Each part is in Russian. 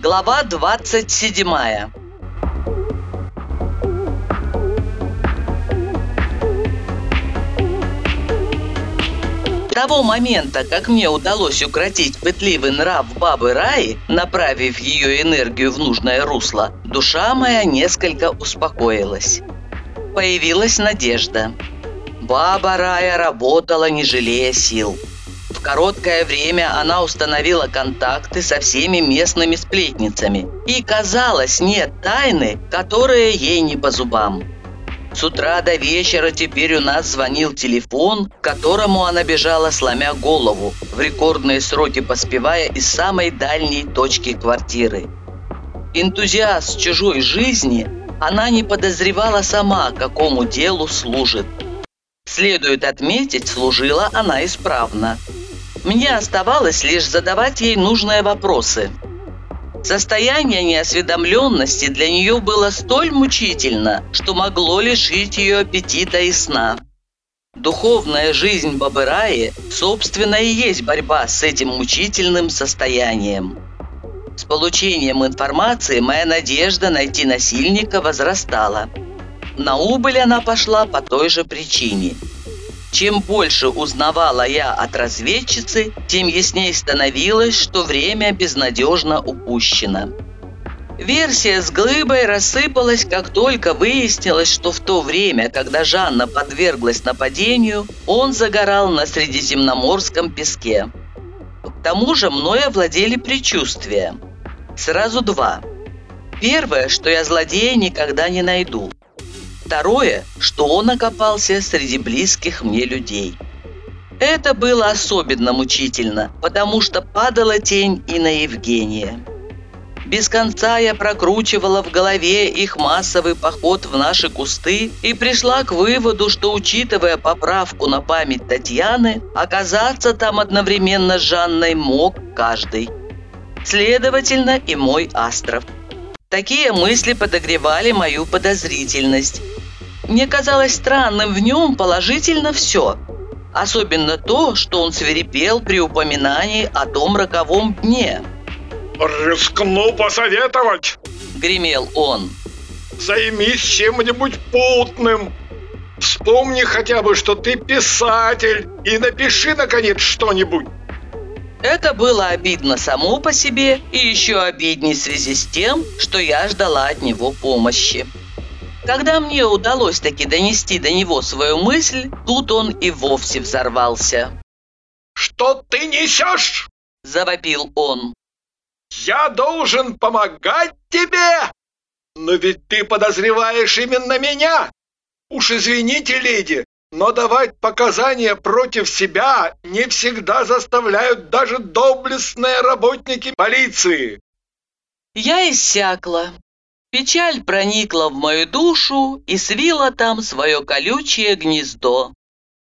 Глава 27 того момента, как мне удалось укротить пытливый нрав бабы Раи, направив ее энергию в нужное русло, душа моя несколько успокоилась. Появилась надежда. Баба Рая работала, не жалея сил. В короткое время она установила контакты со всеми местными сплетницами. И, казалось, нет тайны, которая ей не по зубам. С утра до вечера теперь у нас звонил телефон, к которому она бежала, сломя голову, в рекордные сроки поспевая из самой дальней точки квартиры. Энтузиаст чужой жизни, она не подозревала сама, какому делу служит. Следует отметить, служила она исправно. Мне оставалось лишь задавать ей нужные вопросы – Состояние неосведомленности для нее было столь мучительно, что могло лишить ее аппетита и сна. Духовная жизнь Бабыраи, собственно, и есть борьба с этим мучительным состоянием. С получением информации моя надежда найти насильника возрастала. На убыль она пошла по той же причине – чем больше узнавала я от разведчицы, тем яснее становилось, что время безнадежно упущено. Версия с глыбой рассыпалась, как только выяснилось, что в то время, когда Жанна подверглась нападению, он загорал на Средиземноморском песке. К тому же мною овладели предчувствия. Сразу два. Первое, что я злодея никогда не найду – Второе, что он окопался среди близких мне людей. Это было особенно мучительно, потому что падала тень и на Евгения. Без конца я прокручивала в голове их массовый поход в наши кусты и пришла к выводу, что, учитывая поправку на память Татьяны, оказаться там одновременно с Жанной мог каждый. Следовательно, и мой Астров. Такие мысли подогревали мою подозрительность, мне казалось странным в нем положительно все. Особенно то, что он свирепел при упоминании о том роковом дне. «Рискну посоветовать!» – гремел он. «Займись чем-нибудь путным. Вспомни хотя бы, что ты писатель, и напиши, наконец, что-нибудь». Это было обидно само по себе и еще обиднее в связи с тем, что я ждала от него помощи. Когда мне удалось таки донести до него свою мысль, тут он и вовсе взорвался. «Что ты несешь?» – завопил он. «Я должен помогать тебе! Но ведь ты подозреваешь именно меня! Уж извините, леди, но давать показания против себя не всегда заставляют даже доблестные работники полиции!» Я иссякла. Печаль проникла в мою душу и свила там свое колючее гнездо.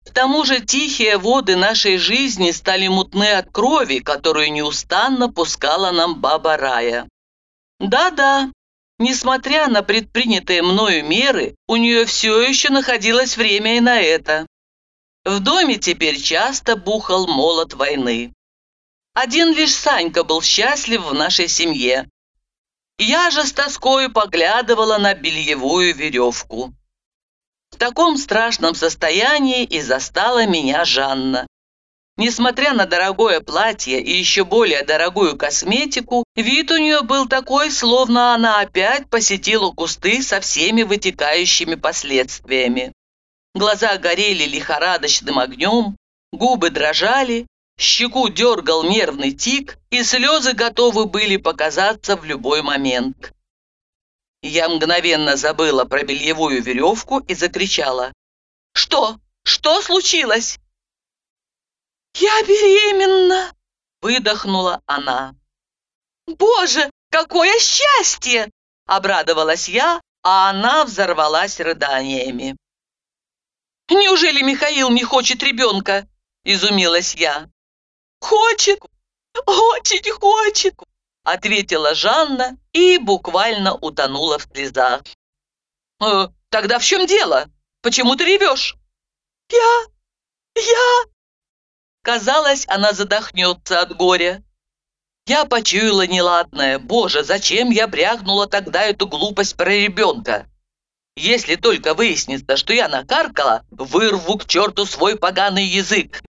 К тому же тихие воды нашей жизни стали мутны от крови, которую неустанно пускала нам баба Рая. Да-да, несмотря на предпринятые мною меры, у нее все еще находилось время и на это. В доме теперь часто бухал молот войны. Один лишь Санька был счастлив в нашей семье, я же с тоскою поглядывала на бельевую веревку. В таком страшном состоянии и застала меня Жанна. Несмотря на дорогое платье и еще более дорогую косметику, вид у нее был такой, словно она опять посетила кусты со всеми вытекающими последствиями. Глаза горели лихорадочным огнем, губы дрожали, Щеку дергал нервный тик, и слезы готовы были показаться в любой момент. Я мгновенно забыла про бельевую веревку и закричала. «Что? Что случилось?» «Я беременна!» – выдохнула она. «Боже, какое счастье!» – обрадовалась я, а она взорвалась рыданиями. «Неужели Михаил не хочет ребенка?» – изумилась я. «Хочет, очень хочет!» ответила Жанна и буквально утонула в слезах. «Э, «Тогда в чем дело? Почему ты ревешь?» «Я... я...» Казалось, она задохнется от горя. Я почуяла неладное. Боже, зачем я брягнула тогда эту глупость про ребенка? Если только выяснится, что я накаркала, вырву к черту свой поганый язык.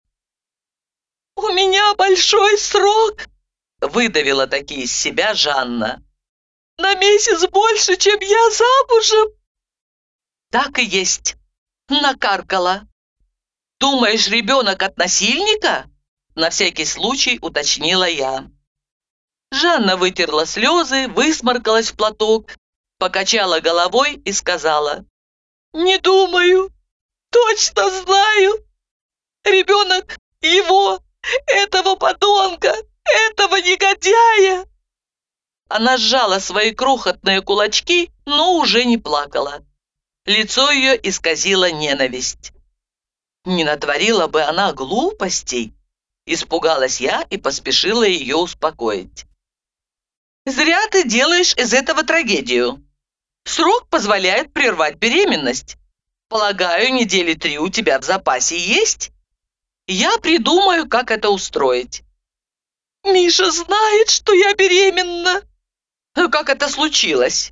«У меня большой срок!» – выдавила такие из себя Жанна. «На месяц больше, чем я замужем!» «Так и есть. Накаркала. Думаешь, ребенок от насильника?» На всякий случай уточнила я. Жанна вытерла слезы, высморкалась в платок, покачала головой и сказала. «Не думаю, точно знаю. Ребенок его, этого подонка, этого негодяя!» Она сжала свои крохотные кулачки, но уже не плакала. Лицо ее исказило ненависть. Не натворила бы она глупостей, испугалась я и поспешила ее успокоить. Зря ты делаешь из этого трагедию. Срок позволяет прервать беременность. Полагаю, недели три у тебя в запасе есть? Я придумаю, как это устроить. Миша знает, что я беременна. Как это случилось?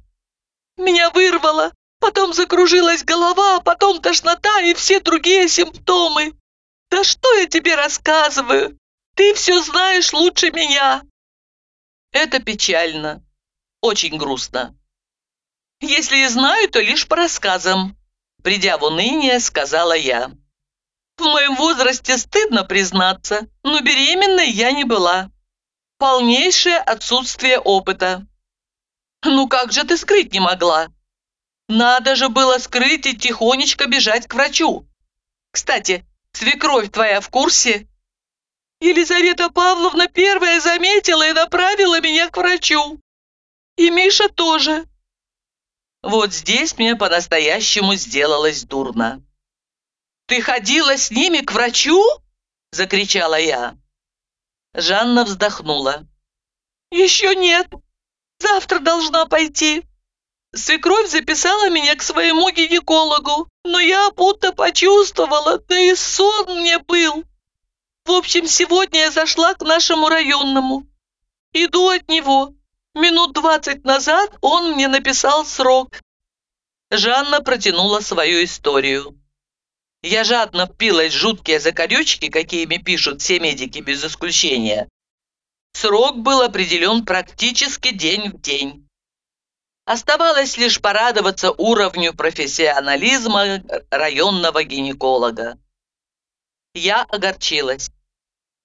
Меня вырвало, потом закружилась голова, а потом тошнота и все другие симптомы. Да что я тебе рассказываю? Ты все знаешь лучше меня. Это печально. Очень грустно. Если и знаю, то лишь по рассказам. Придя в уныние, сказала я. В моем возрасте стыдно признаться, но беременной я не была. Полнейшее отсутствие опыта. Ну как же ты скрыть не могла? Надо же было скрыть и тихонечко бежать к врачу. Кстати, свекровь твоя в курсе? Елизавета Павловна первая заметила и направила меня к врачу. И Миша тоже. Вот здесь мне по-настоящему сделалось дурно. «Ты ходила с ними к врачу?» – закричала я. Жанна вздохнула. «Еще нет. Завтра должна пойти. Свекровь записала меня к своему гинекологу, но я будто почувствовала, да и сон мне был. В общем, сегодня я зашла к нашему районному. Иду от него. Минут двадцать назад он мне написал срок. Жанна протянула свою историю. Я жадно впилась жуткие закорючки, какими пишут все медики без исключения. Срок был определен практически день в день. Оставалось лишь порадоваться уровню профессионализма районного гинеколога. Я огорчилась.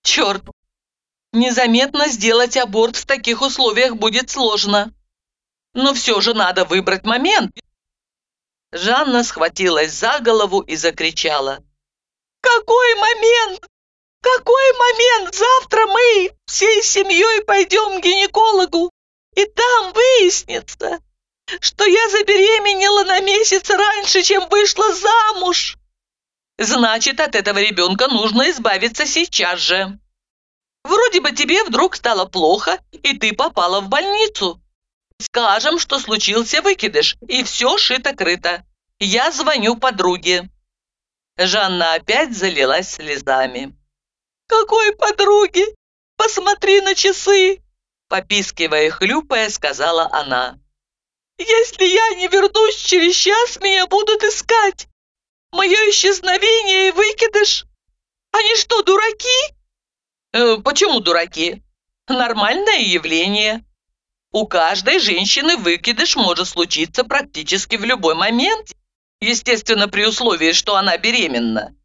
Черт! Незаметно сделать аборт в таких условиях будет сложно. Но все же надо выбрать момент. Жанна схватилась за голову и закричала. «Какой момент? Какой момент? Завтра мы всей семьей пойдем к гинекологу, и там выяснится, что я забеременела на месяц раньше, чем вышла замуж. Значит, от этого ребенка нужно избавиться сейчас же. Вроде бы тебе вдруг стало плохо, и ты попала в больницу. Скажем, что случился выкидыш, и все шито-крыто. Я звоню подруге». Жанна опять залилась слезами. «Какой подруге? Посмотри на часы!» Попискивая и хлюпая, сказала она. «Если я не вернусь через час, меня будут искать. Мое исчезновение и выкидыш. Они что, дураки?» э, «Почему дураки? Нормальное явление. У каждой женщины выкидыш может случиться практически в любой момент, естественно, при условии, что она беременна.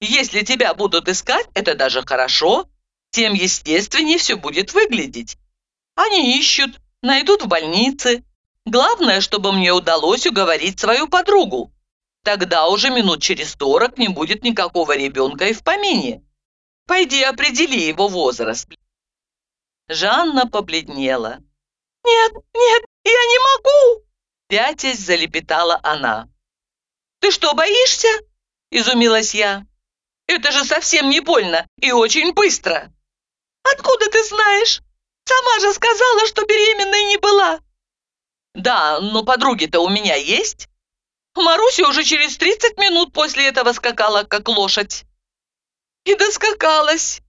Если тебя будут искать, это даже хорошо, тем естественнее все будет выглядеть. Они ищут, найдут в больнице. Главное, чтобы мне удалось уговорить свою подругу. Тогда уже минут через сорок не будет никакого ребенка и в помине. Пойди определи его возраст». Жанна побледнела. «Нет, нет, я не могу!» Пятясь залепетала она. «Ты что, боишься?» Изумилась я. «Это же совсем не больно и очень быстро!» «Откуда ты знаешь? Сама же сказала, что беременной не была!» «Да, но подруги-то у меня есть!» Маруся уже через 30 минут после этого скакала, как лошадь. и доскакалась!»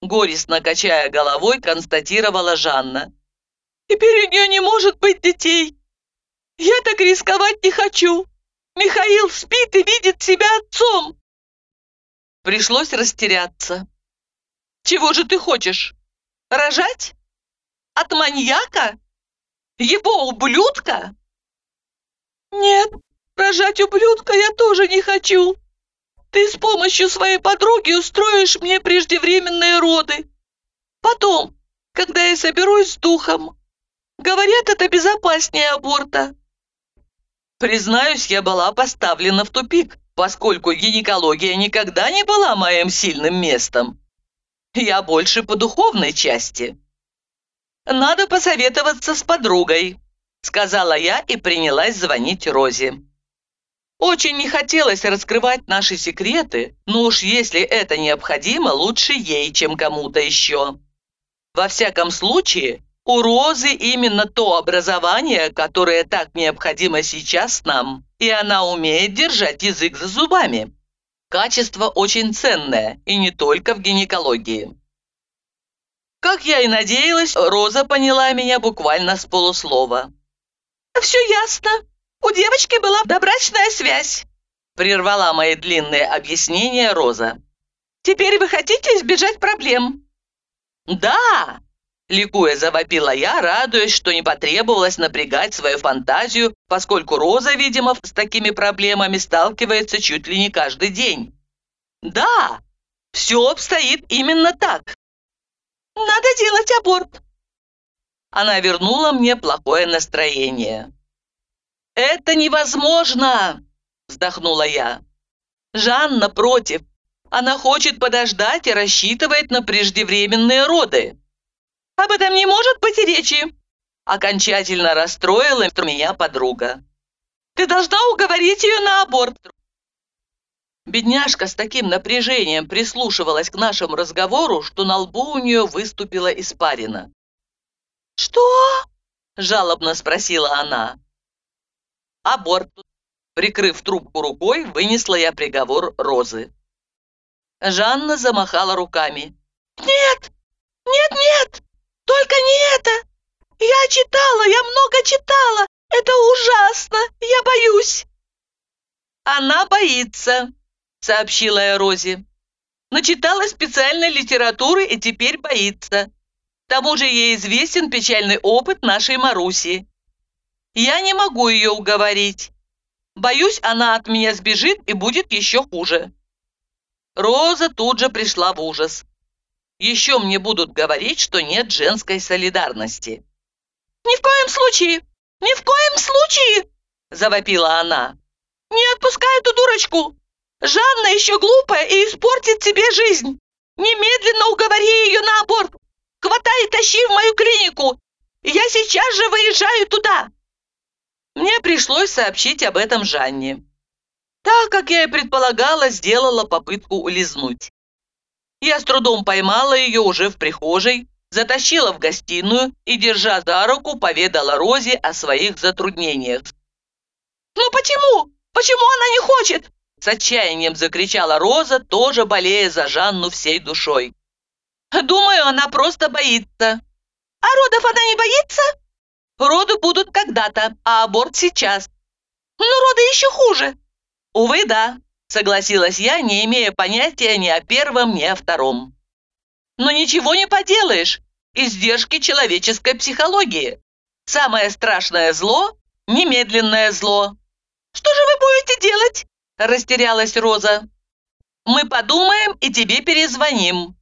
Горестно качая головой, констатировала Жанна. «Теперь у нее не может быть детей. Я так рисковать не хочу. Михаил спит и видит себя отцом!» Пришлось растеряться. «Чего же ты хочешь? Рожать? От маньяка? Его ублюдка?» «Нет, рожать ублюдка я тоже не хочу. Ты с помощью своей подруги устроишь мне преждевременные роды. Потом, когда я соберусь с духом, говорят, это безопаснее аборта». Признаюсь, я была поставлена в тупик, поскольку гинекология никогда не была моим сильным местом. Я больше по духовной части. Надо посоветоваться с подругой, сказала я и принялась звонить Розе. Очень не хотелось раскрывать наши секреты, но уж если это необходимо, лучше ей, чем кому-то еще. Во всяком случае, у Розы именно то образование, которое так необходимо сейчас нам, и она умеет держать язык за зубами. Качество очень ценное, и не только в гинекологии. Как я и надеялась, Роза поняла меня буквально с полуслова. «Все ясно. У девочки была добрачная связь», прервала мои длинные объяснения Роза. «Теперь вы хотите избежать проблем?» «Да!» Ликуя завопила я, радуясь, что не потребовалось напрягать свою фантазию, поскольку Роза, видимо, с такими проблемами сталкивается чуть ли не каждый день. «Да, все обстоит именно так. Надо делать аборт». Она вернула мне плохое настроение. «Это невозможно!» – вздохнула я. «Жанна против. Она хочет подождать и рассчитывает на преждевременные роды. Об этом не может быть и речи!» Окончательно расстроила меня подруга. «Ты должна уговорить ее на аборт!» Бедняжка с таким напряжением прислушивалась к нашему разговору, что на лбу у нее выступила испарина. «Что?» – жалобно спросила она. «Аборт!» Прикрыв трубку рукой, вынесла я приговор Розы. Жанна замахала руками. «Нет! Нет, нет! Только не это! Я читала, я много читала! Это ужасно! Я боюсь!» «Она боится», — сообщила я Розе. «Начитала специальной литературы и теперь боится. К тому же ей известен печальный опыт нашей Маруси. Я не могу ее уговорить. Боюсь, она от меня сбежит и будет еще хуже». Роза тут же пришла в ужас. Еще мне будут говорить, что нет женской солидарности. «Ни в коем случае! Ни в коем случае!» – завопила она. «Не отпускай эту дурочку! Жанна еще глупая и испортит тебе жизнь! Немедленно уговори ее на аборт! Хватай и тащи в мою клинику! Я сейчас же выезжаю туда!» Мне пришлось сообщить об этом Жанне. Так, как я и предполагала, сделала попытку улизнуть. Я с трудом поймала ее уже в прихожей, затащила в гостиную и, держа за руку, поведала Розе о своих затруднениях. «Ну почему? Почему она не хочет?» С отчаянием закричала Роза, тоже болея за Жанну всей душой. «Думаю, она просто боится». «А родов она не боится?» «Роды будут когда-то, а аборт сейчас». «Но роды еще хуже». «Увы, да. Согласилась я, не имея понятия ни о первом, ни о втором. Но ничего не поделаешь. Издержки человеческой психологии. Самое страшное зло – немедленное зло. «Что же вы будете делать?» – растерялась Роза. «Мы подумаем и тебе перезвоним».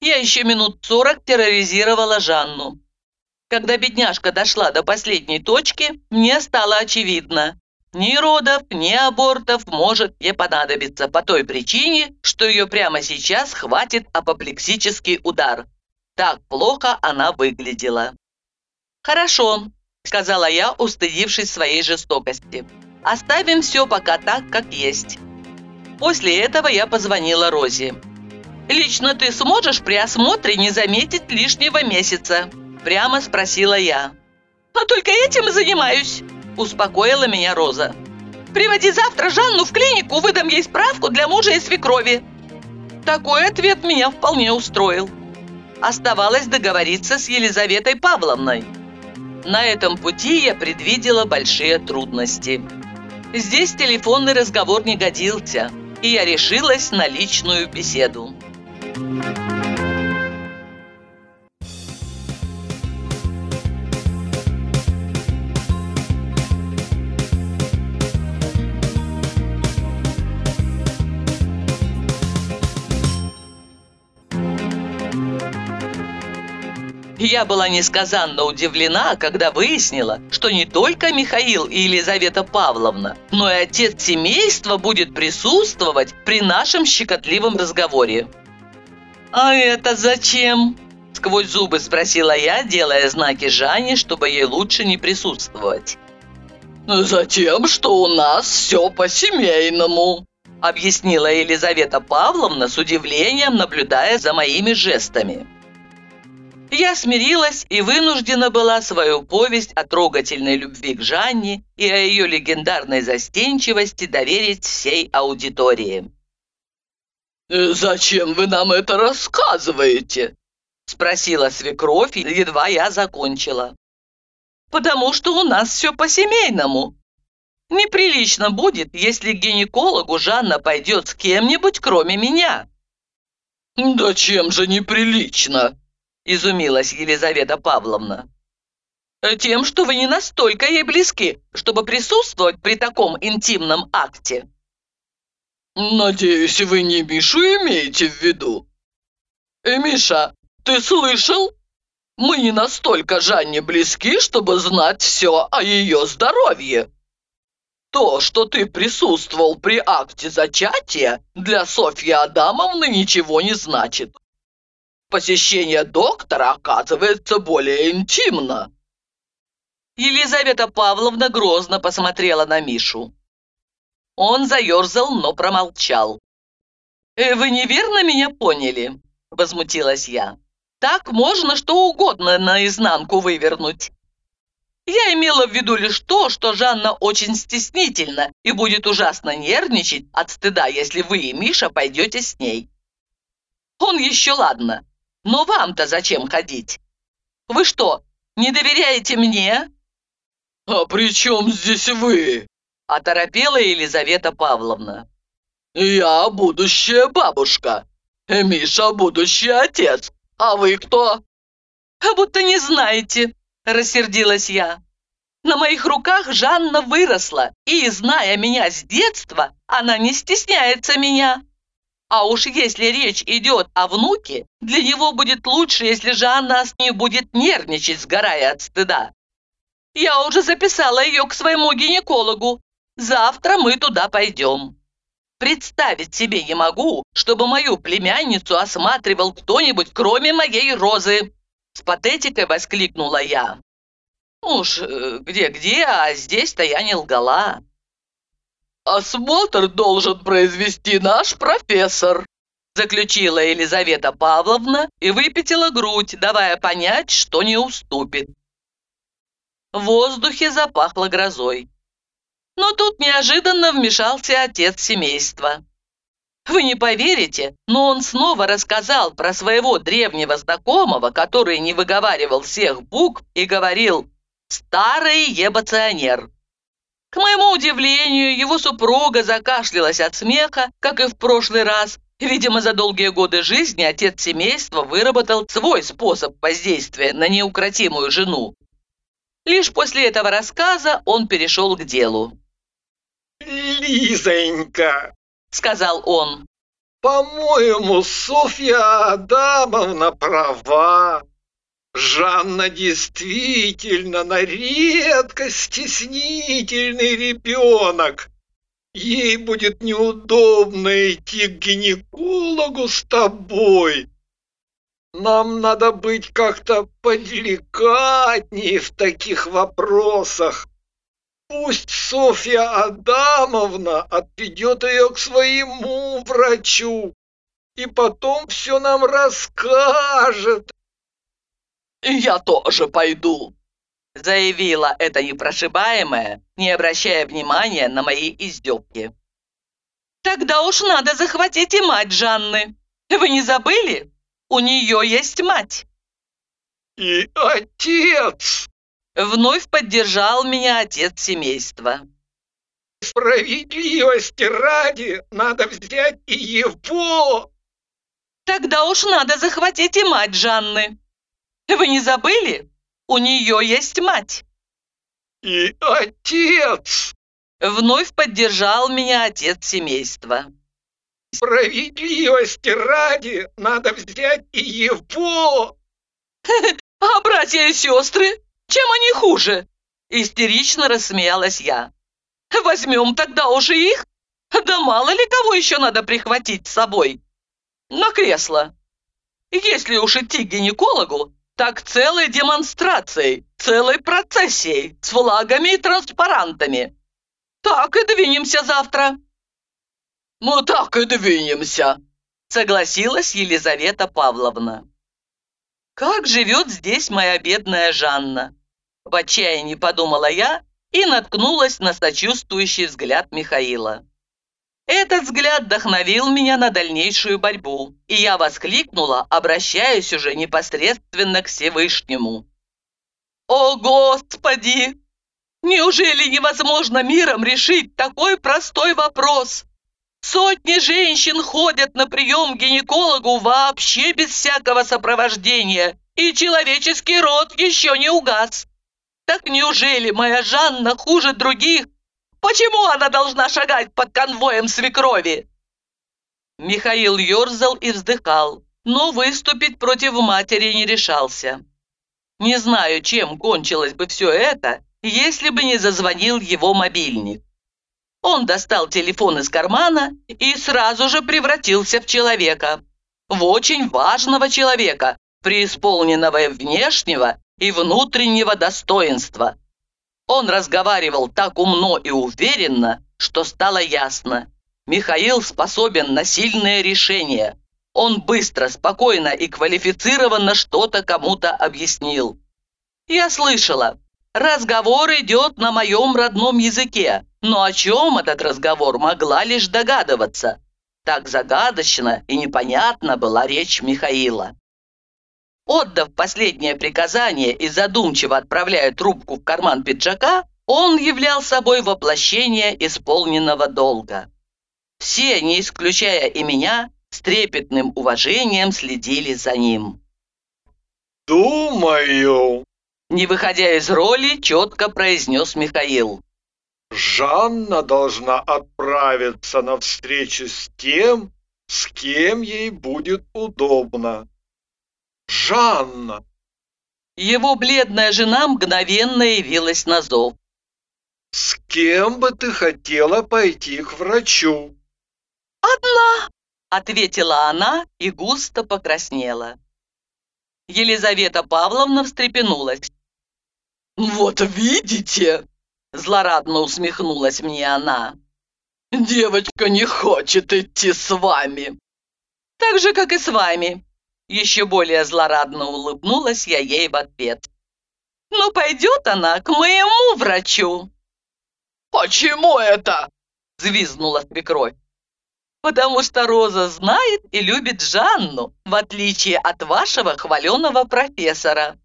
Я еще минут сорок терроризировала Жанну. Когда бедняжка дошла до последней точки, мне стало очевидно. Ни родов, ни абортов может не понадобиться по той причине, что ее прямо сейчас хватит апоплексический удар. Так плохо она выглядела. «Хорошо», – сказала я, устыдившись своей жестокости. «Оставим все пока так, как есть». После этого я позвонила Розе. «Лично ты сможешь при осмотре не заметить лишнего месяца?» Прямо спросила я. «А только этим и занимаюсь», Успокоила меня Роза. «Приводи завтра Жанну в клинику, выдам ей справку для мужа и свекрови». Такой ответ меня вполне устроил. Оставалось договориться с Елизаветой Павловной. На этом пути я предвидела большие трудности. Здесь телефонный разговор не годился, и я решилась на личную беседу. Я была несказанно удивлена, когда выяснила, что не только Михаил и Елизавета Павловна, но и отец семейства будет присутствовать при нашем щекотливом разговоре. «А это зачем?» – сквозь зубы спросила я, делая знаки Жанне, чтобы ей лучше не присутствовать. «Затем, что у нас все по-семейному», – объяснила Елизавета Павловна с удивлением, наблюдая за моими жестами. Я смирилась и вынуждена была свою повесть о трогательной любви к Жанне и о ее легендарной застенчивости доверить всей аудитории. «Э, «Зачем вы нам это рассказываете?» – спросила свекровь, едва я закончила. «Потому что у нас все по-семейному. Неприлично будет, если к гинекологу Жанна пойдет с кем-нибудь, кроме меня». «Да чем же неприлично?» Изумилась Елизавета Павловна. «Тем, что вы не настолько ей близки, чтобы присутствовать при таком интимном акте». «Надеюсь, вы не Мишу имеете в виду?» «Э, «Миша, ты слышал? Мы не настолько Жанне близки, чтобы знать все о ее здоровье. То, что ты присутствовал при акте зачатия, для Софьи Адамовны ничего не значит посещение доктора оказывается более интимно. Елизавета Павловна грозно посмотрела на Мишу. Он заерзал, но промолчал. «Э, «Вы неверно меня поняли?» – возмутилась я. «Так можно что угодно наизнанку вывернуть». Я имела в виду лишь то, что Жанна очень стеснительна и будет ужасно нервничать от стыда, если вы и Миша пойдете с ней. Он еще ладно, но вам-то зачем ходить? Вы что, не доверяете мне?» «А при чем здесь вы?» – оторопела Елизавета Павловна. «Я будущая бабушка, Миша будущий отец, а вы кто?» «А будто не знаете», – рассердилась я. «На моих руках Жанна выросла, и, зная меня с детства, она не стесняется меня. А уж если речь идет о внуке, для него будет лучше, если Жанна с ней будет нервничать, сгорая от стыда. Я уже записала ее к своему гинекологу. Завтра мы туда пойдем. Представить себе не могу, чтобы мою племянницу осматривал кто-нибудь, кроме моей Розы. С патетикой воскликнула я. Уж э, где-где, а здесь-то я не лгала. «Осмотр должен произвести наш профессор», заключила Елизавета Павловна и выпятила грудь, давая понять, что не уступит. В воздухе запахло грозой. Но тут неожиданно вмешался отец семейства. Вы не поверите, но он снова рассказал про своего древнего знакомого, который не выговаривал всех букв и говорил «старый ебационер». К моему удивлению, его супруга закашлялась от смеха, как и в прошлый раз. Видимо, за долгие годы жизни отец семейства выработал свой способ воздействия на неукротимую жену. Лишь после этого рассказа он перешел к делу. «Лизонька», — сказал он, — «по-моему, Софья Адамовна права. Жанна действительно на редкость стеснительный ребенок. Ей будет неудобно идти к гинекологу с тобой. Нам надо быть как-то поделикатнее в таких вопросах. Пусть Софья Адамовна отведет ее к своему врачу и потом все нам расскажет. «Я тоже пойду», – заявила эта непрошибаемая, не обращая внимания на мои издевки. «Тогда уж надо захватить и мать Жанны», Вы не забыли? У нее есть мать. И отец. Вновь поддержал меня отец семейства. Справедливости ради надо взять и его. Тогда уж надо захватить и мать Жанны. Вы не забыли? У нее есть мать. И отец. Вновь поддержал меня отец семейства. Справедливости ради надо взять и его. А братья и сестры? Чем они хуже? Истерично рассмеялась я. Возьмем тогда уже их? Да мало ли кого еще надо прихватить с собой. На кресло. Если уж идти к гинекологу, так целой демонстрацией, целой процессией, с флагами и транспарантами. Так и двинемся завтра. Мы так и двинемся, согласилась Елизавета Павловна. Как живет здесь моя бедная Жанна? В отчаянии подумала я и наткнулась на сочувствующий взгляд Михаила. Этот взгляд вдохновил меня на дальнейшую борьбу, и я воскликнула, обращаясь уже непосредственно к Всевышнему. «О, Господи! Неужели невозможно миром решить такой простой вопрос? Сотни женщин ходят на прием к гинекологу вообще без всякого сопровождения, и человеческий род еще не угас. Так неужели моя Жанна хуже других? Почему она должна шагать под конвоем свекрови?» Михаил ерзал и вздыхал, но выступить против матери не решался. Не знаю, чем кончилось бы все это, если бы не зазвонил его мобильник. Он достал телефон из кармана и сразу же превратился в человека. В очень важного человека, преисполненного внешнего и внутреннего достоинства. Он разговаривал так умно и уверенно, что стало ясно. Михаил способен на сильное решение. Он быстро, спокойно и квалифицированно что-то кому-то объяснил. Я слышала, разговор идет на моем родном языке, но о чем этот разговор могла лишь догадываться. Так загадочно и непонятно была речь Михаила. Отдав последнее приказание и задумчиво отправляя трубку в карман пиджака, он являл собой воплощение исполненного долга. Все, не исключая и меня, с трепетным уважением следили за ним. «Думаю», — не выходя из роли, четко произнес Михаил. Жанна должна отправиться на встречу с тем, с кем ей будет удобно. Жанна!» Его бледная жена мгновенно явилась на зов. «С кем бы ты хотела пойти к врачу?» «Одна!» – ответила она и густо покраснела. Елизавета Павловна встрепенулась. «Вот видите!» Злорадно усмехнулась мне она. «Девочка не хочет идти с вами!» «Так же, как и с вами!» Еще более злорадно улыбнулась я ей в ответ. «Ну, пойдет она к моему врачу!» «Почему это?» – звизнула свекровь. «Потому что Роза знает и любит Жанну, в отличие от вашего хваленого профессора.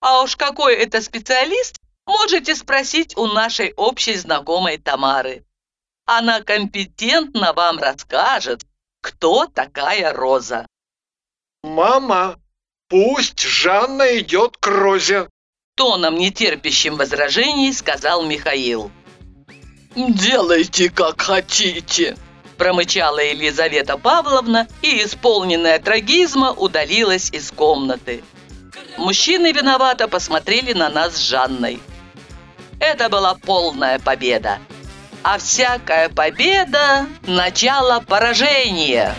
А уж какой это специалист, можете спросить у нашей общей знакомой Тамары. Она компетентно вам расскажет, кто такая Роза. «Мама, пусть Жанна идет к Розе», тоном нетерпящим возражений сказал Михаил. «Делайте, как хотите», промычала Елизавета Павловна и, исполненная трагизма, удалилась из комнаты. Мужчины виновато посмотрели на нас с Жанной. Это была полная победа. А всякая победа – начало поражения.